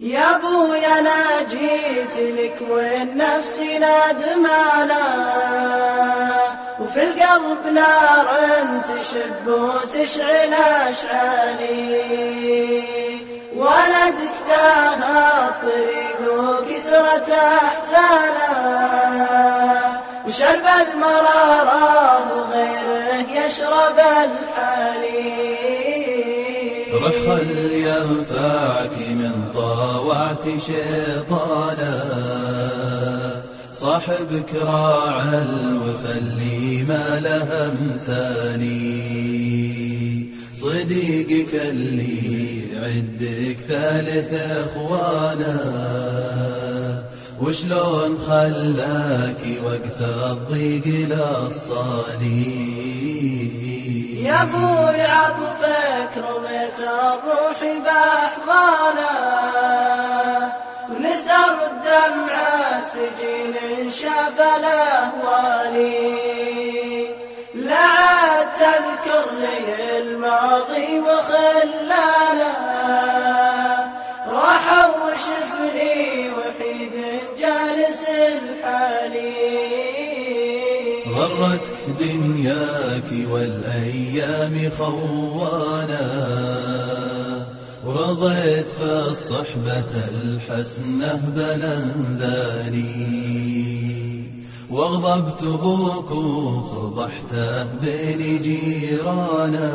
يا ابويا أنا جيت لك والنفس نادمانا وفي القلب نار تشب وتشعل أشعالي. ولدك تاه الطريق وكثرة أحزانا. وشرب المرارة وغيره يشرب الحليب رح خل ينفعك من طاوعت شيطانا. صاحبك راع الوفا اللي ما له مثالي صديقك اللي عندك ثالث اخوانا. وشلون خلاك وقت الضيق للصالي يا أبوي عطفك رميت الروح باحضانه الدمعة سجين شاف الاهوالي لا تذكر لي الماضي وخلانا راح وشفني وحيد جالس الحالي. غرتك دنياك والأيام خوانا. ورضيت في الصحبة الحسنة بلنذاني واغضبت بوك وفضحته بين جيرانا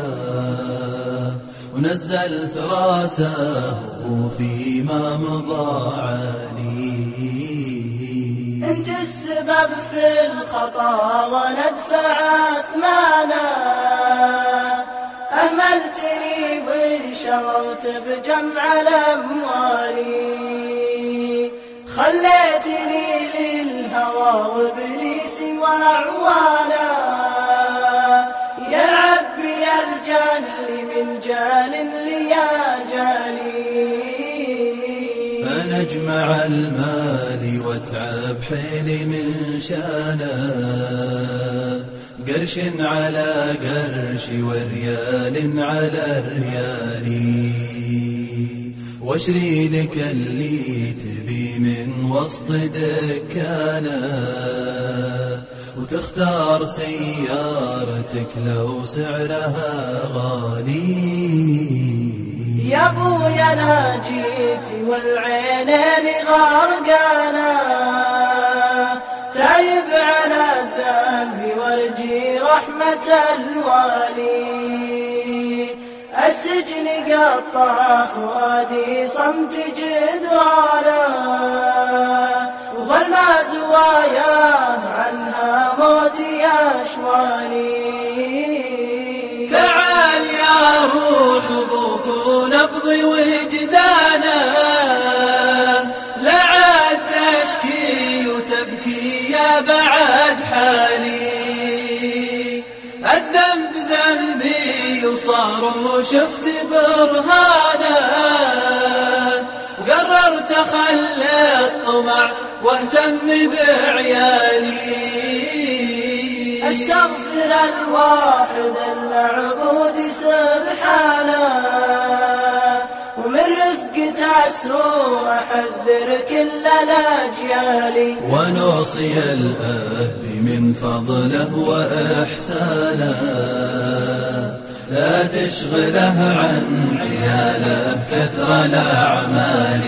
ونزلت رأسه وفيما مضى عاني أنت السبب في الخطأ وندفع أثمانا اهملتني وانشغلت بجمع الأموال. خليتني للهوى وابليس وعوانا يلعب بي الجهل من جال ليا جالي فنجمع المال واتعب حيلي من شانه قرش على قرش وريال على ريالي واشري لك اللي تبي من وسط دكانه وتختار سيارتك لو سعرها غالي. يا أبويا أنا جيت والعينين غرقانا الوالي. السجن قطع فؤادي صمت جدرانا وظلمة زواياه عنها موتي أشوالي. تعال يا روح أبوك ونبضي وجدانه وصار وشفت برهانه وقررت اخلي الطمع واهتم بعيالي. أستغفر الواحد المعبود سبحانه ومن رفقة السوء أحذر كل الأجيال. ونوصي الأب من فضله وإحسانه. لا تشغله عن عياله كثر الأعمال.